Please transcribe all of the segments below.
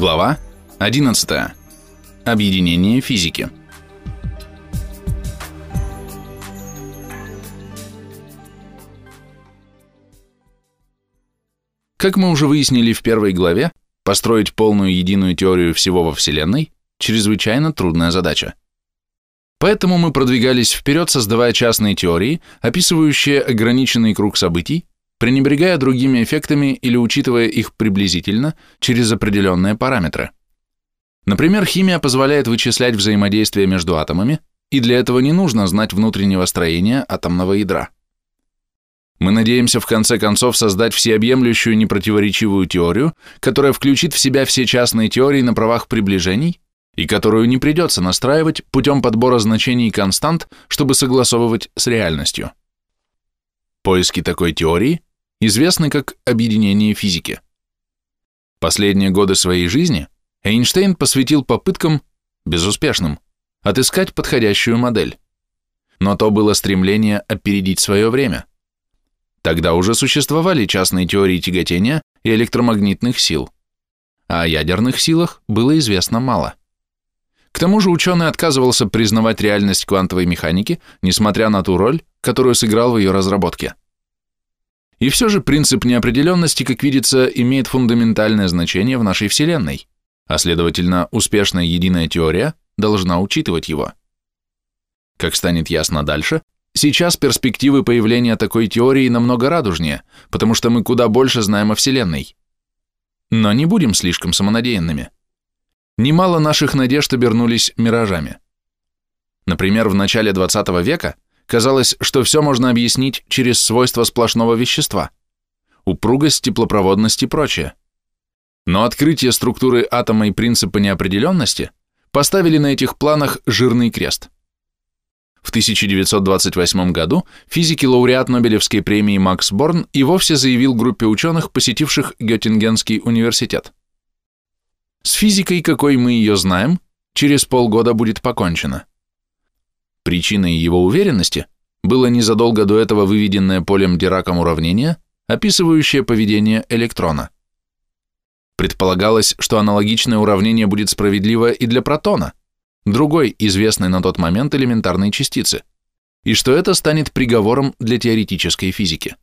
Глава 11. Объединение физики. Как мы уже выяснили в первой главе, построить полную единую теорию всего во Вселенной – чрезвычайно трудная задача. Поэтому мы продвигались вперед, создавая частные теории, описывающие ограниченный круг событий, пренебрегая другими эффектами или учитывая их приблизительно через определенные параметры. Например, химия позволяет вычислять взаимодействие между атомами, и для этого не нужно знать внутреннего строения атомного ядра. Мы надеемся в конце концов создать всеобъемлющую непротиворечивую теорию, которая включит в себя все частные теории на правах приближений и которую не придется настраивать путем подбора значений констант, чтобы согласовывать с реальностью. Поиски такой теории известны как объединение физики. Последние годы своей жизни Эйнштейн посвятил попыткам, безуспешным, отыскать подходящую модель. Но то было стремление опередить свое время. Тогда уже существовали частные теории тяготения и электромагнитных сил, а о ядерных силах было известно мало. К тому же ученый отказывался признавать реальность квантовой механики, несмотря на ту роль, которую сыграл в ее разработке. И все же принцип неопределенности, как видится, имеет фундаментальное значение в нашей Вселенной, а следовательно, успешная единая теория должна учитывать его. Как станет ясно дальше, сейчас перспективы появления такой теории намного радужнее, потому что мы куда больше знаем о Вселенной. Но не будем слишком самонадеянными. Немало наших надежд обернулись миражами. Например, в начале 20 века Казалось, что все можно объяснить через свойства сплошного вещества, упругость, теплопроводность и прочее. Но открытие структуры атома и принципа неопределенности поставили на этих планах жирный крест. В 1928 году физики-лауреат Нобелевской премии Макс Борн и вовсе заявил группе ученых, посетивших Геттингенский университет. С физикой, какой мы ее знаем, через полгода будет покончено. Причиной его уверенности было незадолго до этого выведенное полем Дираком уравнение, описывающее поведение электрона. Предполагалось, что аналогичное уравнение будет справедливо и для протона, другой известной на тот момент элементарной частицы, и что это станет приговором для теоретической физики.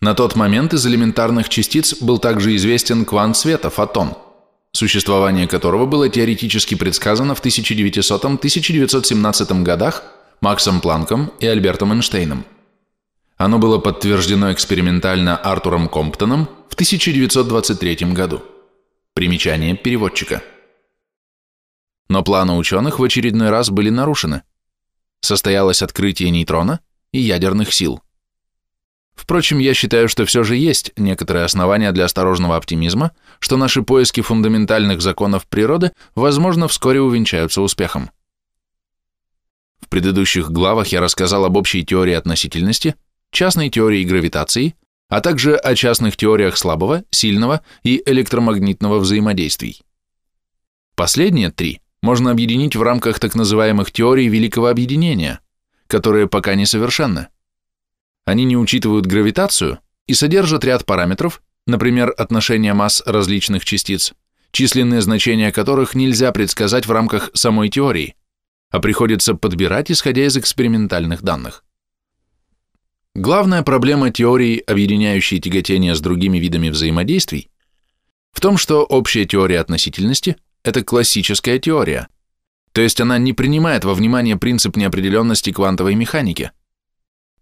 На тот момент из элементарных частиц был также известен квант света, фотон – существование которого было теоретически предсказано в 1900-1917 годах Максом Планком и Альбертом Эйнштейном. Оно было подтверждено экспериментально Артуром Комптоном в 1923 году. Примечание переводчика. Но планы ученых в очередной раз были нарушены. Состоялось открытие нейтрона и ядерных сил. Впрочем, я считаю, что все же есть некоторые основания для осторожного оптимизма, что наши поиски фундаментальных законов природы, возможно, вскоре увенчаются успехом. В предыдущих главах я рассказал об общей теории относительности, частной теории гравитации, а также о частных теориях слабого, сильного и электромагнитного взаимодействий. Последние три можно объединить в рамках так называемых теорий Великого Объединения, которые пока несовершенны. Они не учитывают гравитацию и содержат ряд параметров, например, отношение масс различных частиц, численные значения которых нельзя предсказать в рамках самой теории, а приходится подбирать, исходя из экспериментальных данных. Главная проблема теории, объединяющей тяготение с другими видами взаимодействий, в том, что общая теория относительности – это классическая теория, то есть она не принимает во внимание принцип неопределенности квантовой механики –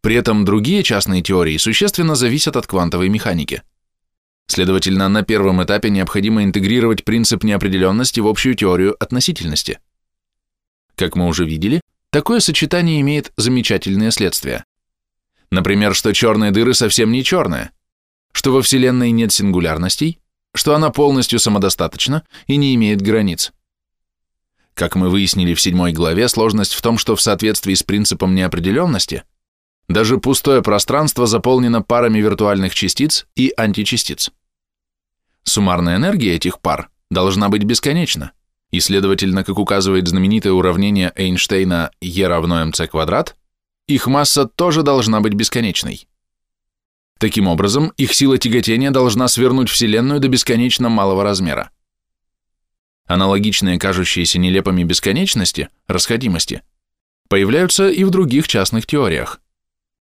при этом другие частные теории существенно зависят от квантовой механики. Следовательно, на первом этапе необходимо интегрировать принцип неопределенности в общую теорию относительности. Как мы уже видели, такое сочетание имеет замечательные следствия. Например, что черные дыры совсем не черные, что во Вселенной нет сингулярностей, что она полностью самодостаточна и не имеет границ. Как мы выяснили в седьмой главе, сложность в том, что в соответствии с принципом неопределенности – даже пустое пространство заполнено парами виртуальных частиц и античастиц. Суммарная энергия этих пар должна быть бесконечна, и, следовательно, как указывает знаменитое уравнение Эйнштейна E равно mc квадрат, их масса тоже должна быть бесконечной. Таким образом, их сила тяготения должна свернуть Вселенную до бесконечно малого размера. аналогичные кажущиеся нелепыми бесконечности, расходимости, появляются и в других частных теориях.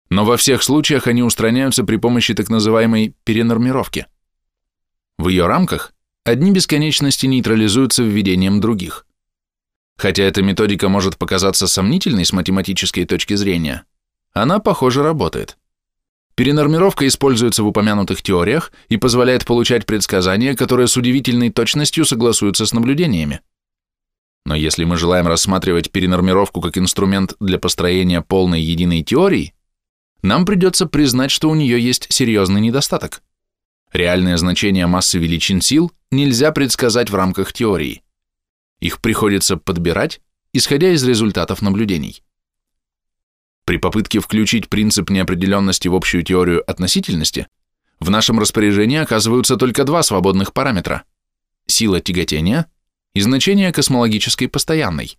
Но во всех случаях они устраняются при помощи так называемой перенормировки. В ее рамках одни бесконечности нейтрализуются введением других. Хотя эта методика может показаться сомнительной с математической точки зрения, она, похоже, работает. Перенормировка используется в упомянутых теориях и позволяет получать предсказания, которые с удивительной точностью согласуются с наблюдениями. Но если мы желаем рассматривать перенормировку как инструмент для построения полной единой теории, нам придется признать, что у нее есть серьезный недостаток. Реальное значение массы величин сил нельзя предсказать в рамках теории. Их приходится подбирать, исходя из результатов наблюдений. При попытке включить принцип неопределенности в общую теорию относительности в нашем распоряжении оказываются только два свободных параметра – сила тяготения и значение космологической постоянной.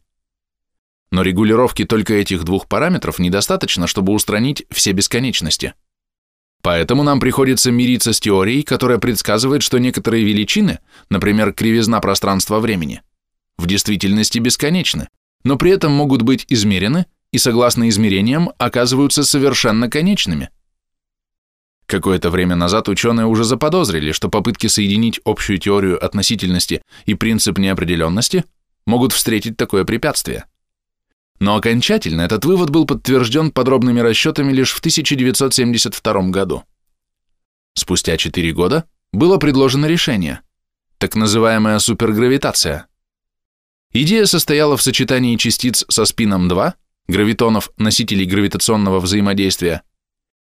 Но регулировки только этих двух параметров недостаточно, чтобы устранить все бесконечности. Поэтому нам приходится мириться с теорией, которая предсказывает, что некоторые величины, например, кривизна пространства-времени, в действительности бесконечны, но при этом могут быть измерены и, согласно измерениям, оказываются совершенно конечными. Какое-то время назад ученые уже заподозрили, что попытки соединить общую теорию относительности и принцип неопределенности могут встретить такое препятствие. Но окончательно этот вывод был подтвержден подробными расчетами лишь в 1972 году. Спустя 4 года было предложено решение, так называемая супергравитация. Идея состояла в сочетании частиц со спином 2, гравитонов, носителей гравитационного взаимодействия,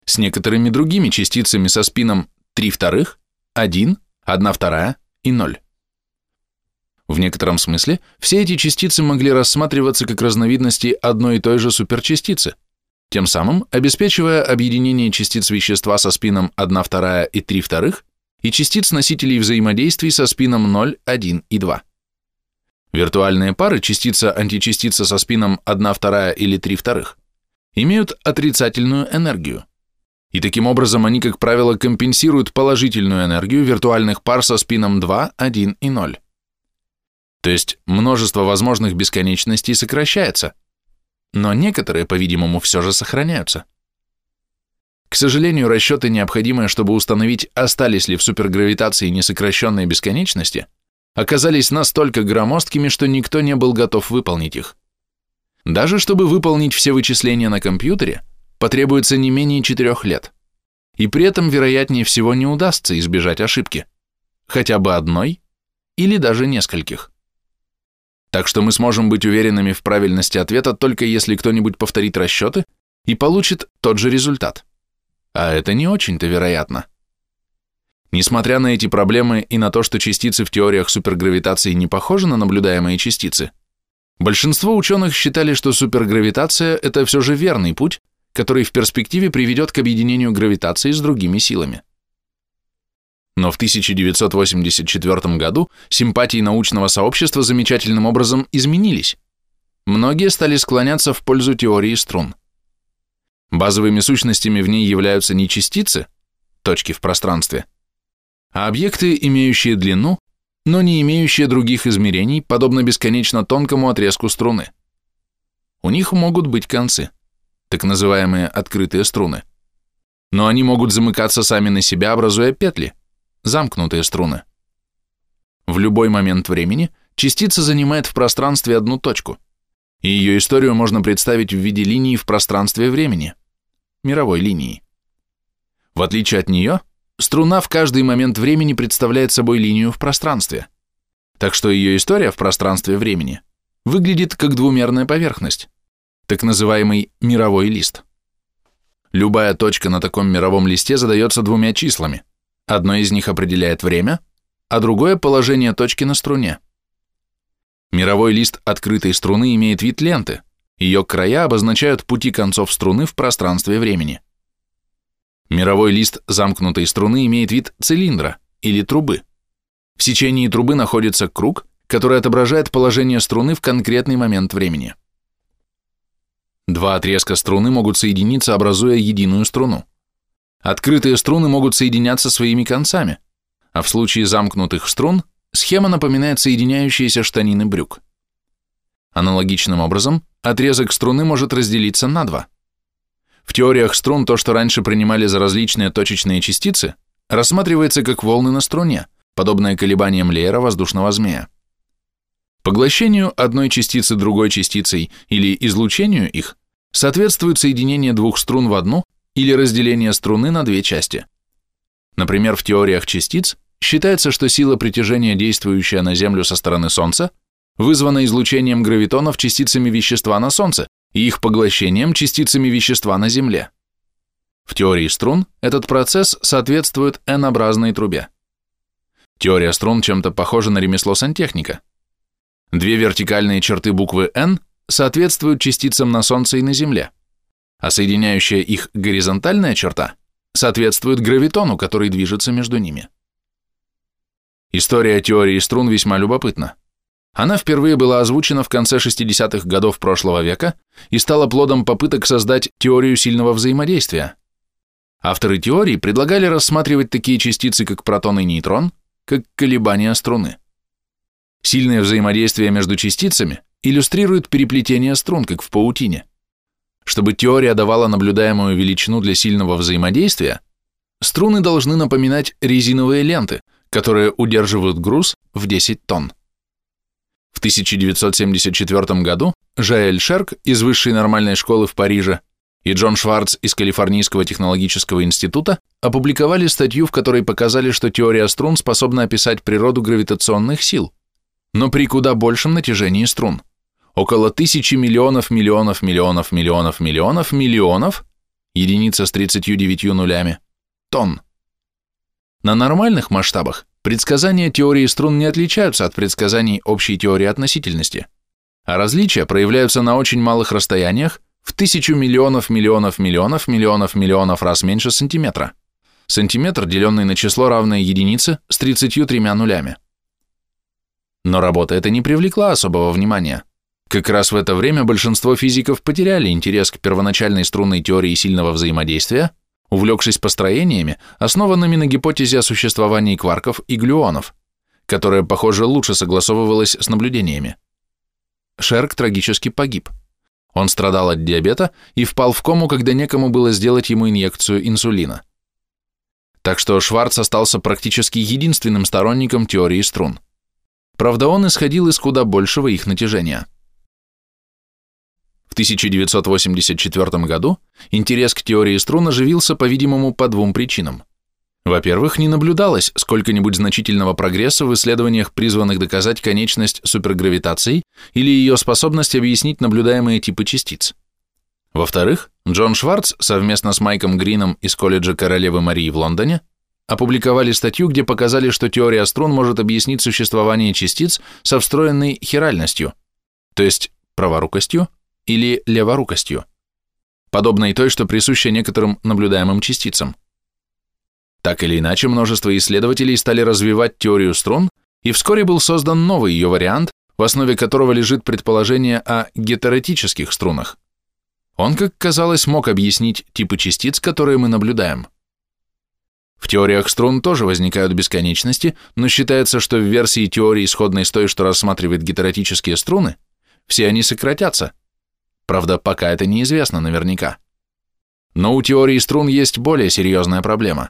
с некоторыми другими частицами со спином 3 вторых, 1, 1 вторая и 0. В некотором смысле все эти частицы могли рассматриваться как разновидности одной и той же суперчастицы, тем самым обеспечивая объединение частиц вещества со спином 1 вторая и 3 вторых и частиц носителей взаимодействий со спином 0, 1 и 2. Виртуальные пары частица-античастица со спином 1 вторая или 3 вторых имеют отрицательную энергию. И таким образом они, как правило, компенсируют положительную энергию виртуальных пар со спином 2, 1 и 0. То есть множество возможных бесконечностей сокращается, но некоторые, по-видимому, все же сохраняются. К сожалению, расчеты, необходимые, чтобы установить, остались ли в супергравитации несокращенные бесконечности, оказались настолько громоздкими, что никто не был готов выполнить их. Даже чтобы выполнить все вычисления на компьютере, потребуется не менее четырех лет. И при этом, вероятнее всего, не удастся избежать ошибки. Хотя бы одной или даже нескольких. Так что мы сможем быть уверенными в правильности ответа только если кто-нибудь повторит расчеты и получит тот же результат. А это не очень-то вероятно. Несмотря на эти проблемы и на то, что частицы в теориях супергравитации не похожи на наблюдаемые частицы, большинство ученых считали, что супергравитация – это все же верный путь, который в перспективе приведет к объединению гравитации с другими силами. Но в 1984 году симпатии научного сообщества замечательным образом изменились. Многие стали склоняться в пользу теории струн. Базовыми сущностями в ней являются не частицы, точки в пространстве, а объекты, имеющие длину, но не имеющие других измерений, подобно бесконечно тонкому отрезку струны. У них могут быть концы, так называемые открытые струны. Но они могут замыкаться сами на себя, образуя петли – замкнутые струны. В любой момент времени частица занимает в пространстве одну точку, и ее историю можно представить в виде линии в пространстве времени, мировой линии. В отличие от нее, струна в каждый момент времени представляет собой линию в пространстве, так что ее история в пространстве времени выглядит как двумерная поверхность, так называемый мировой лист. Любая точка на таком мировом листе задается двумя числами – Одно из них определяет время, а другое – положение точки на струне. Мировой лист открытой струны имеет вид ленты, ее края обозначают пути концов струны в пространстве времени. Мировой лист замкнутой струны имеет вид цилиндра или трубы. В сечении трубы находится круг, который отображает положение струны в конкретный момент времени. Два отрезка струны могут соединиться, образуя единую струну. Открытые струны могут соединяться своими концами, а в случае замкнутых струн схема напоминает соединяющиеся штанины брюк. Аналогичным образом, отрезок струны может разделиться на два. В теориях струн то, что раньше принимали за различные точечные частицы, рассматривается как волны на струне, подобное колебаниям леера воздушного змея. Поглощению одной частицы другой частицей или излучению их соответствует соединение двух струн в одну или разделение струны на две части. Например, в теориях частиц считается, что сила притяжения, действующая на Землю со стороны Солнца, вызвана излучением гравитонов частицами вещества на Солнце и их поглощением частицами вещества на Земле. В теории струн этот процесс соответствует N-образной трубе. Теория струн чем-то похожа на ремесло сантехника. Две вертикальные черты буквы N соответствуют частицам на Солнце и на Земле, а соединяющая их горизонтальная черта соответствует гравитону, который движется между ними. История теории струн весьма любопытна. Она впервые была озвучена в конце 60-х годов прошлого века и стала плодом попыток создать теорию сильного взаимодействия. Авторы теории предлагали рассматривать такие частицы, как протон и нейтрон, как колебания струны. Сильное взаимодействие между частицами иллюстрирует переплетение струн, как в паутине. Чтобы теория давала наблюдаемую величину для сильного взаимодействия, струны должны напоминать резиновые ленты, которые удерживают груз в 10 тонн. В 1974 году Жаэль Шерк из Высшей нормальной школы в Париже и Джон Шварц из Калифорнийского технологического института опубликовали статью, в которой показали, что теория струн способна описать природу гравитационных сил, но при куда большем натяжении струн. Около тысячи миллионов миллионов миллионов миллионов миллионов миллионов, единица с 39 нулями, тонн. На нормальных масштабах предсказания теории струн не отличаются от предсказаний общей теории относительности, а различия проявляются на очень малых расстояниях в тысячу миллионов миллионов миллионов миллионов миллионов раз меньше сантиметра. Сантиметр, деленный на число, равное единице, с 33 нулями. Но работа эта не привлекла особого внимания. Как раз в это время большинство физиков потеряли интерес к первоначальной струнной теории сильного взаимодействия увлекшись построениями, основанными на гипотезе о существовании кварков и глюонов, которая, похоже, лучше согласовывалась с наблюдениями. Шерк трагически погиб. Он страдал от диабета и впал в кому, когда некому было сделать ему инъекцию инсулина. Так что Шварц остался практически единственным сторонником теории струн. Правда, он исходил из куда большего их натяжения. В 1984 году интерес к теории струн оживился, по-видимому, по двум причинам. Во-первых, не наблюдалось сколько-нибудь значительного прогресса в исследованиях, призванных доказать конечность супергравитации или ее способность объяснить наблюдаемые типы частиц. Во-вторых, Джон Шварц совместно с Майком Грином из колледжа Королевы Марии в Лондоне опубликовали статью, где показали, что теория струн может объяснить существование частиц со встроенной хиральностью, то есть праворукостью, или леворукостью, подобной той, что присуща некоторым наблюдаемым частицам. Так или иначе, множество исследователей стали развивать теорию струн, и вскоре был создан новый ее вариант, в основе которого лежит предположение о гетеротических струнах. Он, как казалось, мог объяснить типы частиц, которые мы наблюдаем. В теориях струн тоже возникают бесконечности, но считается, что в версии теории, сходной с той, что рассматривает гетеротические струны, все они сократятся, Правда, пока это неизвестно наверняка. Но у теории струн есть более серьезная проблема.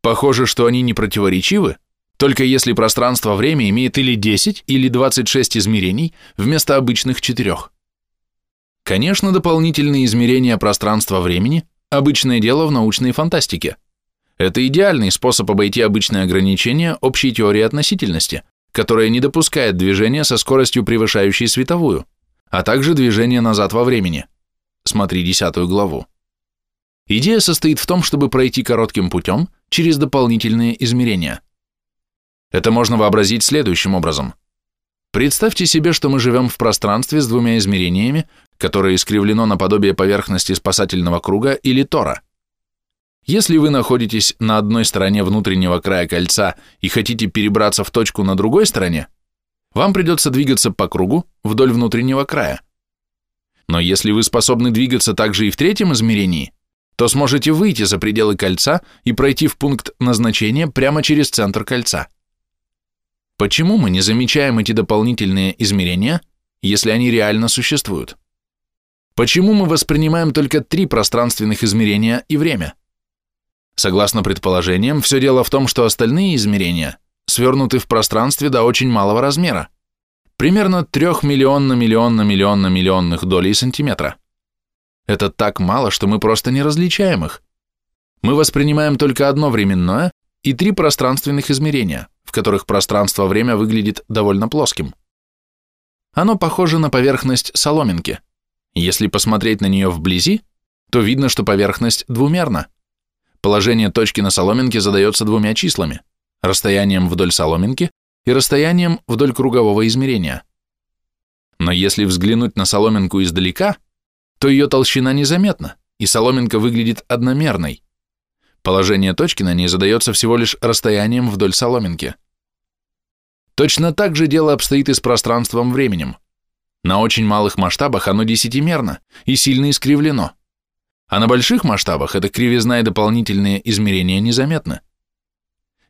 Похоже, что они не противоречивы, только если пространство-время имеет или 10, или 26 измерений вместо обычных четырех. Конечно, дополнительные измерения пространства-времени – обычное дело в научной фантастике. Это идеальный способ обойти обычные ограничения общей теории относительности, которая не допускает движения со скоростью, превышающей световую – а также движение назад во времени. Смотри десятую главу. Идея состоит в том, чтобы пройти коротким путем через дополнительные измерения. Это можно вообразить следующим образом. Представьте себе, что мы живем в пространстве с двумя измерениями, которое искривлено наподобие поверхности спасательного круга или тора. Если вы находитесь на одной стороне внутреннего края кольца и хотите перебраться в точку на другой стороне, вам придется двигаться по кругу вдоль внутреннего края. Но если вы способны двигаться также и в третьем измерении, то сможете выйти за пределы кольца и пройти в пункт назначения прямо через центр кольца. Почему мы не замечаем эти дополнительные измерения, если они реально существуют? Почему мы воспринимаем только три пространственных измерения и время? Согласно предположениям, все дело в том, что остальные измерения свернуты в пространстве до очень малого размера, примерно трех миллион на миллион на миллион на миллионных долей сантиметра. Это так мало, что мы просто не различаем их. Мы воспринимаем только одно временное и три пространственных измерения, в которых пространство-время выглядит довольно плоским. Оно похоже на поверхность соломинки. Если посмотреть на нее вблизи, то видно, что поверхность двумерна. Положение точки на соломинке задается двумя числами – расстоянием вдоль соломинки и расстоянием вдоль кругового измерения. Но если взглянуть на соломинку издалека, то ее толщина незаметна, и соломинка выглядит одномерной. Положение точки на ней задается всего лишь расстоянием вдоль соломинки. Точно так же дело обстоит и с пространством-временем. На очень малых масштабах оно десятимерно и сильно искривлено. А на больших масштабах эта кривизна и дополнительные измерения незаметны.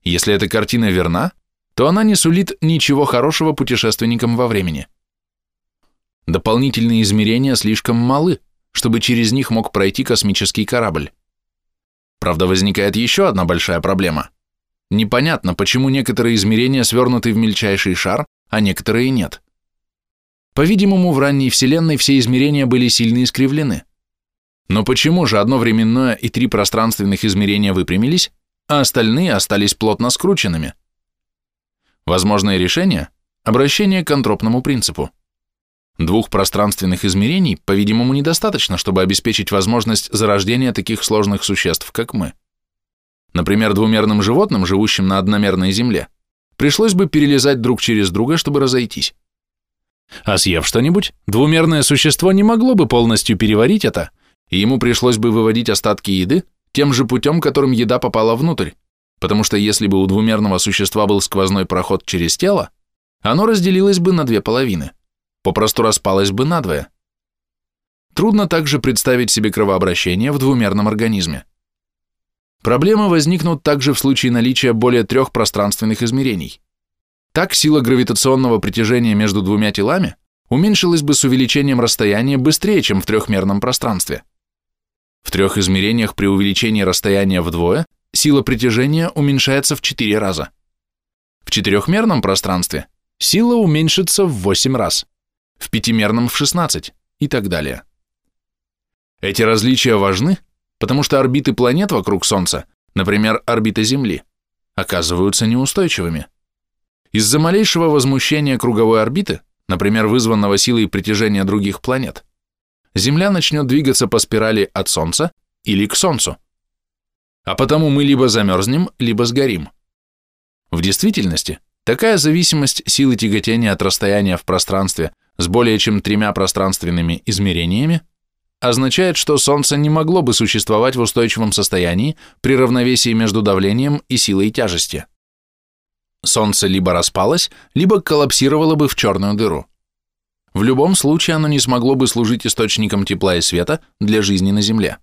Если эта картина верна, то она не сулит ничего хорошего путешественникам во времени. Дополнительные измерения слишком малы, чтобы через них мог пройти космический корабль. Правда, возникает еще одна большая проблема. Непонятно, почему некоторые измерения свернуты в мельчайший шар, а некоторые нет. По-видимому, в ранней Вселенной все измерения были сильно искривлены. Но почему же одно временное и три пространственных измерения выпрямились, а остальные остались плотно скрученными? Возможное решение – обращение к антропному принципу. Двух пространственных измерений, по-видимому, недостаточно, чтобы обеспечить возможность зарождения таких сложных существ, как мы. Например, двумерным животным, живущим на одномерной Земле, пришлось бы перелезать друг через друга, чтобы разойтись. А съев что-нибудь, двумерное существо не могло бы полностью переварить это и ему пришлось бы выводить остатки еды тем же путем, которым еда попала внутрь, потому что если бы у двумерного существа был сквозной проход через тело, оно разделилось бы на две половины, попросту распалось бы надвое. Трудно также представить себе кровообращение в двумерном организме. Проблемы возникнут также в случае наличия более трех пространственных измерений. Так сила гравитационного притяжения между двумя телами уменьшилась бы с увеличением расстояния быстрее, чем в трехмерном пространстве. В трех измерениях при увеличении расстояния вдвое сила притяжения уменьшается в 4 раза. В четырехмерном пространстве сила уменьшится в 8 раз, в пятимерном в 16 и так далее. Эти различия важны, потому что орбиты планет вокруг Солнца, например, орбита Земли, оказываются неустойчивыми. Из-за малейшего возмущения круговой орбиты, например, вызванного силой притяжения других планет, Земля начнет двигаться по спирали от Солнца или к Солнцу. А потому мы либо замерзнем, либо сгорим. В действительности, такая зависимость силы тяготения от расстояния в пространстве с более чем тремя пространственными измерениями означает, что Солнце не могло бы существовать в устойчивом состоянии при равновесии между давлением и силой тяжести. Солнце либо распалось, либо коллапсировало бы в черную дыру. В любом случае оно не смогло бы служить источником тепла и света для жизни на Земле.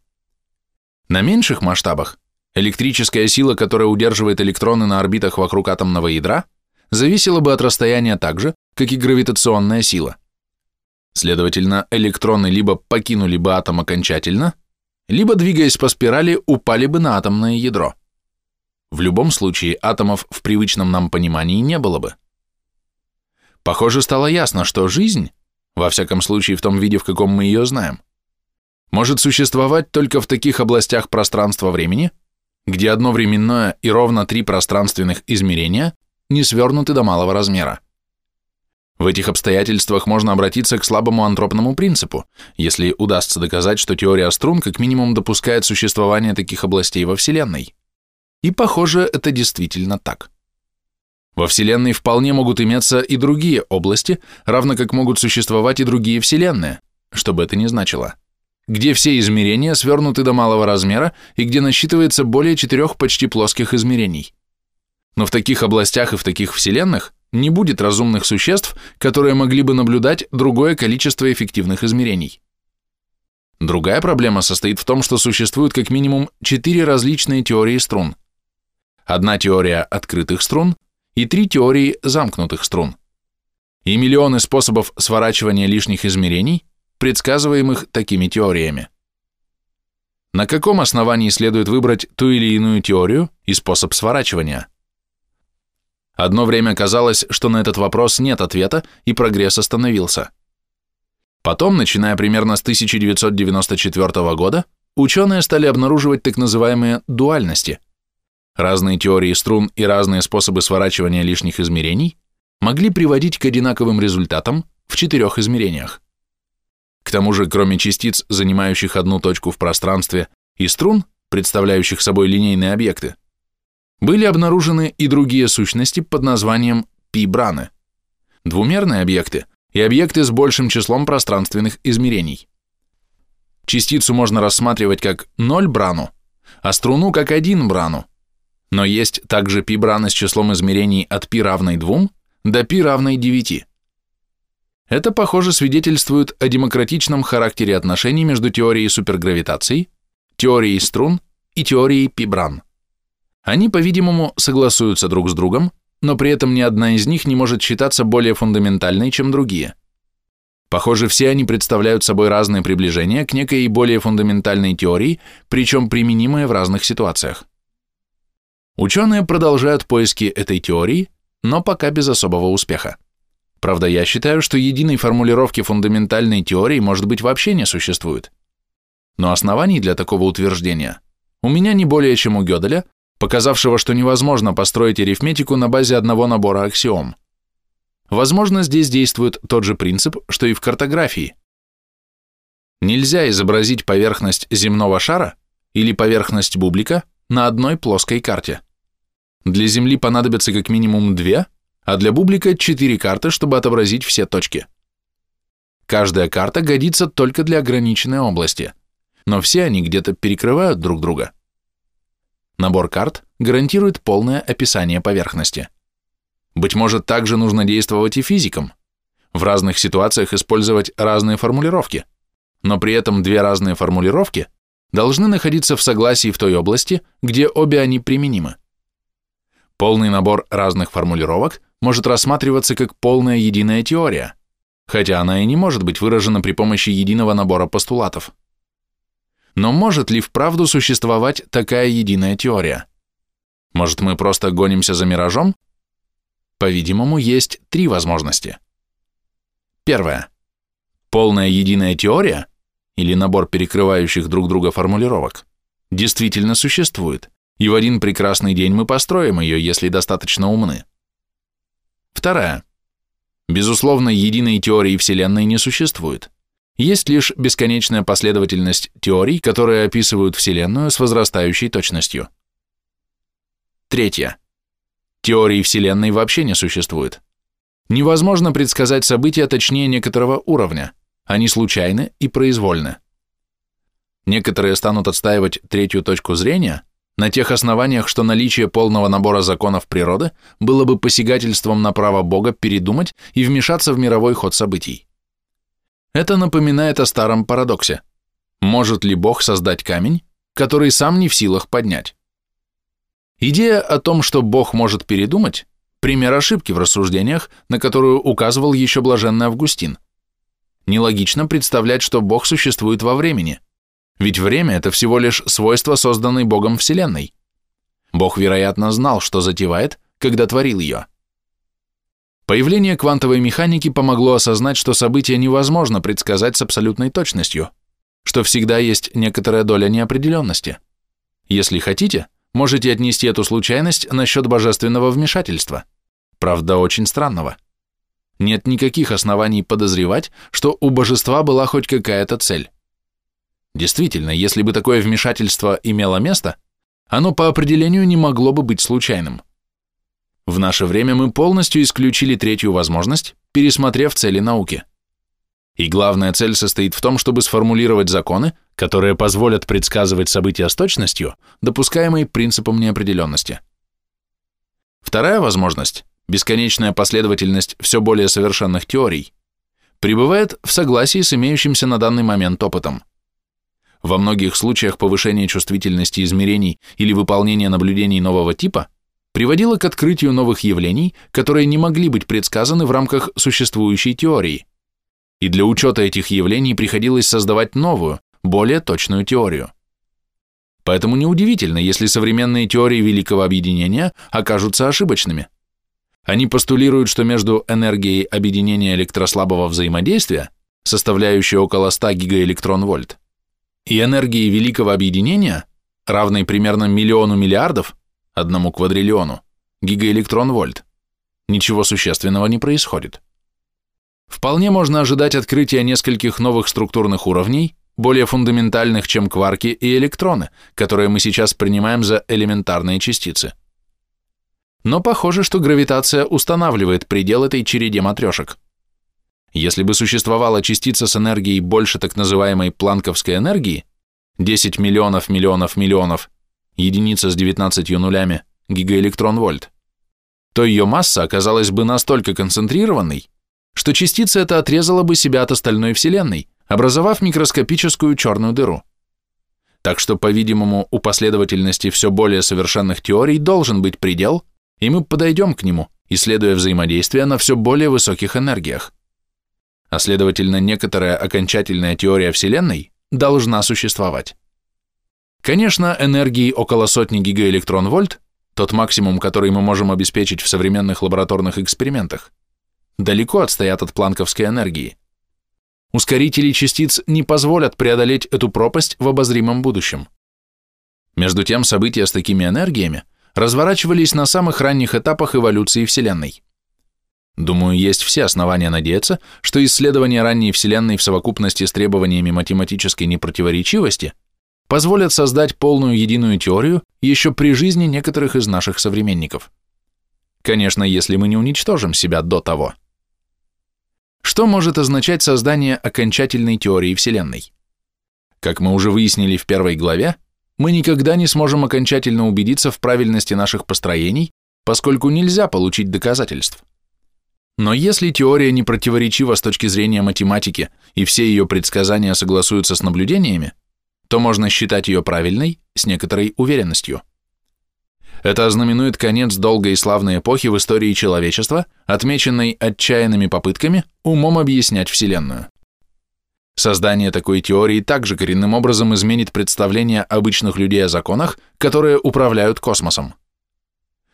На меньших масштабах электрическая сила, которая удерживает электроны на орбитах вокруг атомного ядра, зависела бы от расстояния так же, как и гравитационная сила. Следовательно, электроны либо покинули бы атом окончательно, либо, двигаясь по спирали, упали бы на атомное ядро. В любом случае, атомов в привычном нам понимании не было бы. Похоже, стало ясно, что жизнь во всяком случае в том виде, в каком мы ее знаем, может существовать только в таких областях пространства-времени, где одно временное и ровно три пространственных измерения не свернуты до малого размера. В этих обстоятельствах можно обратиться к слабому антропному принципу, если удастся доказать, что теория струн как минимум допускает существование таких областей во Вселенной. И похоже, это действительно так. Во Вселенной вполне могут иметься и другие области, равно как могут существовать и другие Вселенные, что бы это ни значило, где все измерения свернуты до малого размера и где насчитывается более четырех почти плоских измерений. Но в таких областях и в таких Вселенных не будет разумных существ, которые могли бы наблюдать другое количество эффективных измерений. Другая проблема состоит в том, что существует как минимум четыре различные теории струн. Одна теория открытых струн, и три теории замкнутых струн. И миллионы способов сворачивания лишних измерений, предсказываемых такими теориями. На каком основании следует выбрать ту или иную теорию и способ сворачивания? Одно время казалось, что на этот вопрос нет ответа, и прогресс остановился. Потом, начиная примерно с 1994 года, ученые стали обнаруживать так называемые дуальности. Разные теории струн и разные способы сворачивания лишних измерений могли приводить к одинаковым результатам в четырех измерениях. К тому же, кроме частиц, занимающих одну точку в пространстве, и струн, представляющих собой линейные объекты, были обнаружены и другие сущности под названием пи-браны, двумерные объекты, и объекты с большим числом пространственных измерений. Частицу можно рассматривать как 0 брану, а струну как 1 брану, но есть также пи-браны с числом измерений от π равной 2 до π равной 9. Это, похоже, свидетельствует о демократичном характере отношений между теорией супергравитации, теорией струн и теорией пи-бран. Они, по-видимому, согласуются друг с другом, но при этом ни одна из них не может считаться более фундаментальной, чем другие. Похоже, все они представляют собой разные приближения к некой более фундаментальной теории, причем применимые в разных ситуациях. Ученые продолжают поиски этой теории, но пока без особого успеха. Правда, я считаю, что единой формулировки фундаментальной теории, может быть, вообще не существует. Но оснований для такого утверждения у меня не более чем у Гёделя, показавшего, что невозможно построить арифметику на базе одного набора аксиом. Возможно, здесь действует тот же принцип, что и в картографии. Нельзя изобразить поверхность земного шара или поверхность бублика на одной плоской карте. Для Земли понадобится как минимум две, а для бублика четыре карты, чтобы отобразить все точки. Каждая карта годится только для ограниченной области, но все они где-то перекрывают друг друга. Набор карт гарантирует полное описание поверхности. Быть может, также нужно действовать и физикам. В разных ситуациях использовать разные формулировки, но при этом две разные формулировки должны находиться в согласии в той области, где обе они применимы. Полный набор разных формулировок может рассматриваться как полная единая теория, хотя она и не может быть выражена при помощи единого набора постулатов. Но может ли вправду существовать такая единая теория? Может, мы просто гонимся за миражом? По-видимому, есть три возможности. Первое. Полная единая теория, или набор перекрывающих друг друга формулировок, действительно существует, и в один прекрасный день мы построим ее, если достаточно умны. Вторая. Безусловно, единой теории Вселенной не существует. Есть лишь бесконечная последовательность теорий, которые описывают Вселенную с возрастающей точностью. Третье. Теории Вселенной вообще не существует. Невозможно предсказать события точнее некоторого уровня, они случайны и произвольны. Некоторые станут отстаивать третью точку зрения на тех основаниях, что наличие полного набора законов природы было бы посягательством на право Бога передумать и вмешаться в мировой ход событий. Это напоминает о старом парадоксе. Может ли Бог создать камень, который сам не в силах поднять? Идея о том, что Бог может передумать, пример ошибки в рассуждениях, на которую указывал еще блаженный Августин. Нелогично представлять, что Бог существует во времени, ведь время – это всего лишь свойство, созданной Богом Вселенной. Бог, вероятно, знал, что затевает, когда творил ее. Появление квантовой механики помогло осознать, что события невозможно предсказать с абсолютной точностью, что всегда есть некоторая доля неопределенности. Если хотите, можете отнести эту случайность насчет божественного вмешательства, правда, очень странного. Нет никаких оснований подозревать, что у божества была хоть какая-то цель. Действительно, если бы такое вмешательство имело место, оно по определению не могло бы быть случайным. В наше время мы полностью исключили третью возможность, пересмотрев цели науки. И главная цель состоит в том, чтобы сформулировать законы, которые позволят предсказывать события с точностью, допускаемой принципом неопределенности. Вторая возможность, бесконечная последовательность все более совершенных теорий, пребывает в согласии с имеющимся на данный момент опытом. Во многих случаях повышение чувствительности измерений или выполнение наблюдений нового типа приводило к открытию новых явлений, которые не могли быть предсказаны в рамках существующей теории. И для учета этих явлений приходилось создавать новую, более точную теорию. Поэтому неудивительно, если современные теории Великого Объединения окажутся ошибочными. Они постулируют, что между энергией объединения электрослабого взаимодействия, составляющей около 100 гигаэлектрон-вольт, и энергией Великого Объединения, равной примерно миллиону миллиардов, одному квадриллиону, гигаэлектрон-вольт, ничего существенного не происходит. Вполне можно ожидать открытия нескольких новых структурных уровней, более фундаментальных, чем кварки и электроны, которые мы сейчас принимаем за элементарные частицы. Но похоже, что гравитация устанавливает предел этой череде матрешек. Если бы существовала частица с энергией больше так называемой планковской энергии, 10 миллионов миллионов миллионов, единица с 19 нулями, гигаэлектрон-вольт, то ее масса оказалась бы настолько концентрированной, что частица эта отрезала бы себя от остальной Вселенной, образовав микроскопическую черную дыру. Так что, по-видимому, у последовательности все более совершенных теорий должен быть предел, и мы подойдем к нему, исследуя взаимодействие на все более высоких энергиях. А следовательно, некоторая окончательная теория Вселенной должна существовать. Конечно, энергии около сотни гигаэлектрон-вольт, тот максимум, который мы можем обеспечить в современных лабораторных экспериментах, далеко отстоят от планковской энергии. Ускорители частиц не позволят преодолеть эту пропасть в обозримом будущем. Между тем, события с такими энергиями разворачивались на самых ранних этапах эволюции Вселенной. Думаю, есть все основания надеяться, что исследования ранней Вселенной в совокупности с требованиями математической непротиворечивости позволят создать полную единую теорию еще при жизни некоторых из наших современников. Конечно, если мы не уничтожим себя до того. Что может означать создание окончательной теории Вселенной? Как мы уже выяснили в первой главе, мы никогда не сможем окончательно убедиться в правильности наших построений, поскольку нельзя получить доказательств. Но если теория не противоречива с точки зрения математики и все ее предсказания согласуются с наблюдениями, то можно считать ее правильной с некоторой уверенностью. Это ознаменует конец долгой и славной эпохи в истории человечества, отмеченной отчаянными попытками умом объяснять Вселенную. Создание такой теории также коренным образом изменит представление обычных людей о законах, которые управляют космосом.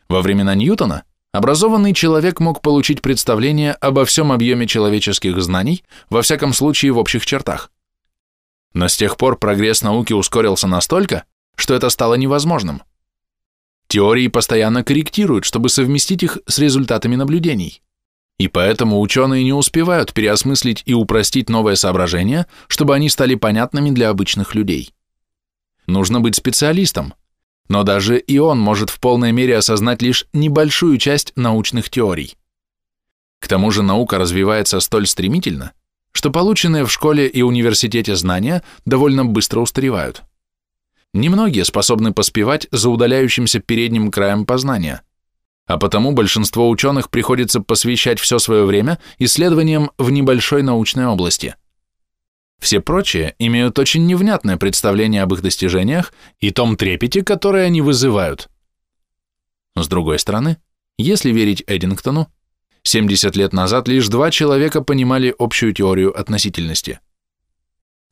Во времена Ньютона образованный человек мог получить представление обо всем объеме человеческих знаний, во всяком случае в общих чертах. Но с тех пор прогресс науки ускорился настолько, что это стало невозможным. Теории постоянно корректируют, чтобы совместить их с результатами наблюдений. И поэтому ученые не успевают переосмыслить и упростить новые соображения, чтобы они стали понятными для обычных людей. Нужно быть специалистом, но даже и он может в полной мере осознать лишь небольшую часть научных теорий. К тому же наука развивается столь стремительно, что полученные в школе и университете знания довольно быстро устаревают. Немногие способны поспевать за удаляющимся передним краем познания, а потому большинство ученых приходится посвящать все свое время исследованиям в небольшой научной области. Все прочие имеют очень невнятное представление об их достижениях и том трепете, который они вызывают. С другой стороны, если верить Эдингтону, 70 лет назад лишь два человека понимали общую теорию относительности –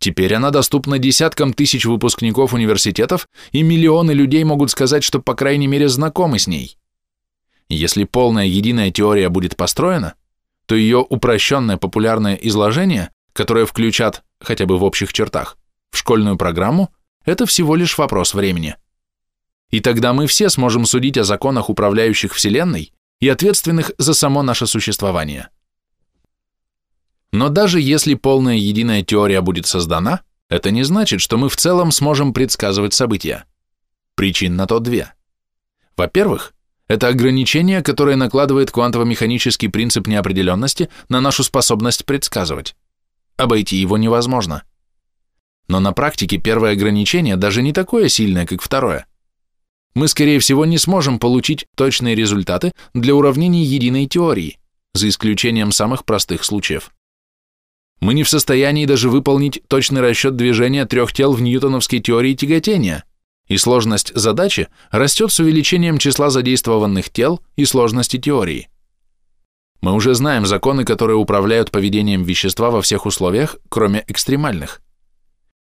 Теперь она доступна десяткам тысяч выпускников университетов, и миллионы людей могут сказать, что по крайней мере знакомы с ней. Если полная единая теория будет построена, то ее упрощенное популярное изложение, которое включат, хотя бы в общих чертах, в школьную программу, это всего лишь вопрос времени. И тогда мы все сможем судить о законах, управляющих Вселенной и ответственных за само наше существование. Но даже если полная единая теория будет создана, это не значит, что мы в целом сможем предсказывать события. Причин на то две. Во-первых, это ограничение, которое накладывает квантово-механический принцип неопределенности на нашу способность предсказывать. Обойти его невозможно. Но на практике первое ограничение даже не такое сильное, как второе. Мы, скорее всего, не сможем получить точные результаты для уравнений единой теории, за исключением самых простых случаев мы не в состоянии даже выполнить точный расчет движения трех тел в ньютоновской теории тяготения, и сложность задачи растет с увеличением числа задействованных тел и сложности теории. Мы уже знаем законы, которые управляют поведением вещества во всех условиях, кроме экстремальных.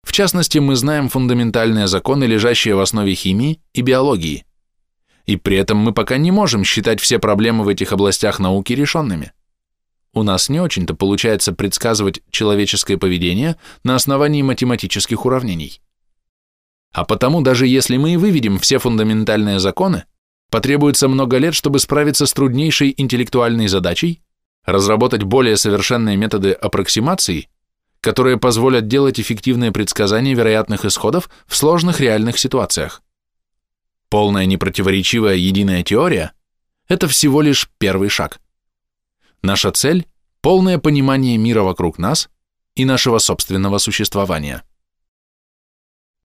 В частности, мы знаем фундаментальные законы, лежащие в основе химии и биологии. И при этом мы пока не можем считать все проблемы в этих областях науки решенными. У нас не очень-то получается предсказывать человеческое поведение на основании математических уравнений. А потому даже если мы и выведем все фундаментальные законы, потребуется много лет, чтобы справиться с труднейшей интеллектуальной задачей, разработать более совершенные методы аппроксимации, которые позволят делать эффективные предсказания вероятных исходов в сложных реальных ситуациях. Полная непротиворечивая единая теория – это всего лишь первый шаг. Наша цель – полное понимание мира вокруг нас и нашего собственного существования.